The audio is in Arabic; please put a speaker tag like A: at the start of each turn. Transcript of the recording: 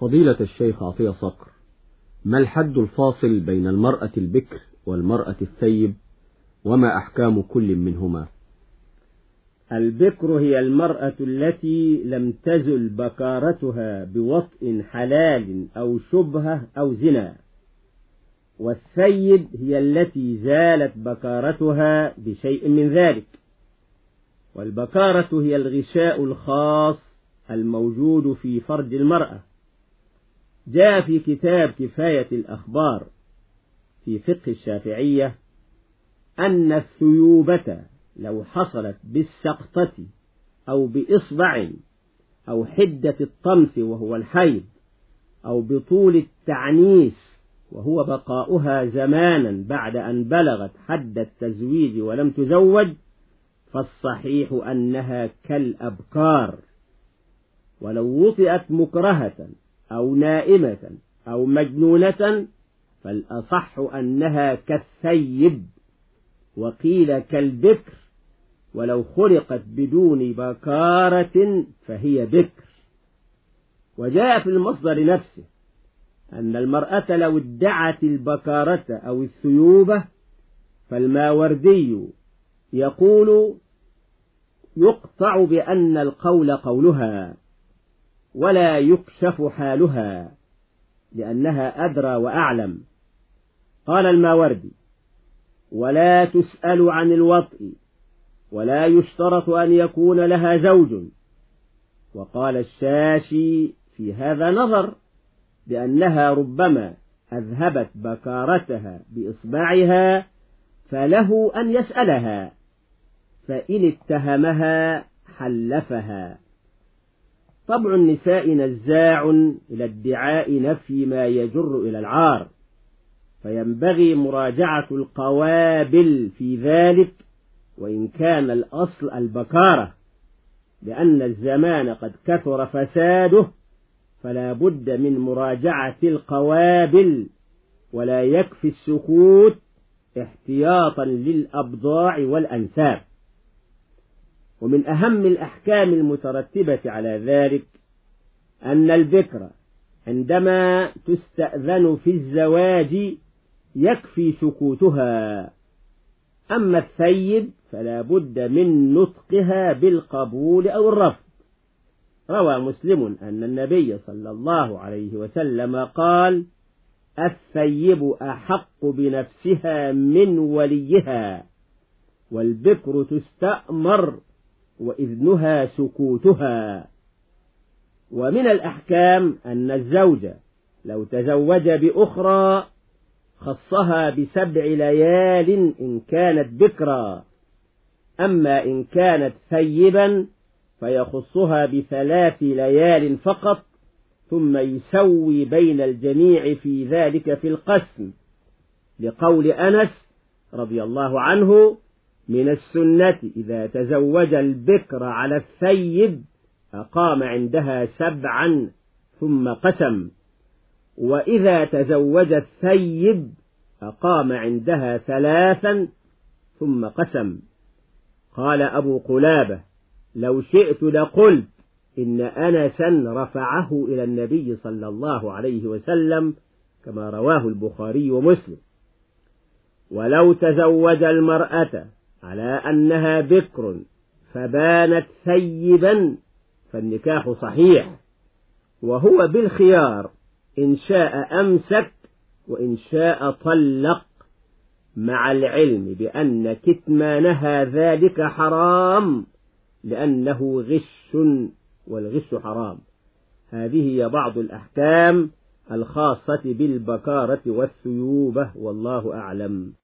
A: فضيلة الشيخ عطية صقر ما الحد الفاصل بين المرأة البكر والمرأة الثيب؟ وما أحكام كل منهما؟
B: البكر هي المرأة التي لم تزل بكارتها بوطء حلال أو شبهة أو زنا. والثيب هي التي زالت بكارتها بشيء من ذلك. والبكارة هي الغشاء الخاص الموجود في فرج المرأة. جاء في كتاب كفاية الأخبار في فقه الشافعية أن الثيوبة لو حصلت بالسقطة أو بإصبع أو حدة الطمث وهو الحيض أو بطول التعنيس وهو بقاؤها زمانا بعد أن بلغت حد التزويج ولم تزوج فالصحيح أنها كالأبكار ولو وطئت مكرهة أو نائمة أو مجنونة فالأصح أنها كالثيب وقيل كالبكر ولو خلقت بدون بكارة فهي بكر. وجاء في المصدر نفسه أن المرأة لو ادعت البكارة أو الثيوبة فالماوردي يقول يقطع بأن القول قولها. ولا يكشف حالها لأنها أدرى وأعلم. قال الماوردي ولا تسأل عن الوطء ولا يشترط أن يكون لها زوج. وقال الشاشي في هذا نظر بأنها ربما أذهبت بكارتها بإصبعها فله أن يسألها فإن اتهمها حلفها. طبع النساء نزاع إلى ادعاء نفي ما يجر إلى العار فينبغي مراجعة القوابل في ذلك وإن كان الأصل البكارة لأن الزمان قد كثر فساده فلا بد من مراجعة القوابل ولا يكفي السكوت احتياطا للأبضاع والأنساب. ومن أهم الأحكام المترتبة على ذلك أن البكر عندما تستأذن في الزواج يكفي سكوتها. أما الثيب فلا بد من نطقها بالقبول أو الرفض. روى مسلم أن النبي صلى الله عليه وسلم قال الثيب أحق بنفسها من وليها والبكر تستأمر وإذنها سكوتها. ومن الأحكام أن الزوج لو تزوج بأخرى خصها بسبع ليال إن كانت بكرا. أما إن كانت ثيبا فيخصها بثلاث ليال فقط ثم يسوي بين الجميع في ذلك في القسم. لقول أنس رضي الله عنه من السنة إذا تزوج البكر على الثيب أقام عندها سبعا ثم قسم. وإذا تزوج الثيب أقام عندها ثلاثا ثم قسم. قال أبو قلابة لو شئت لقلت إن أنسا رفعه إلى النبي صلى الله عليه وسلم كما رواه البخاري ومسلم. ولو تزوج المرأة على أنها بكر فبانت ثيبا فالنكاح صحيح. وهو بالخيار إن شاء أمسك وإن شاء طلق مع العلم بأن كتمانها ذلك حرام لأنه غش والغش حرام. هذه هي بعض الأحكام الخاصة بالبكارة والثيوبة والله أعلم.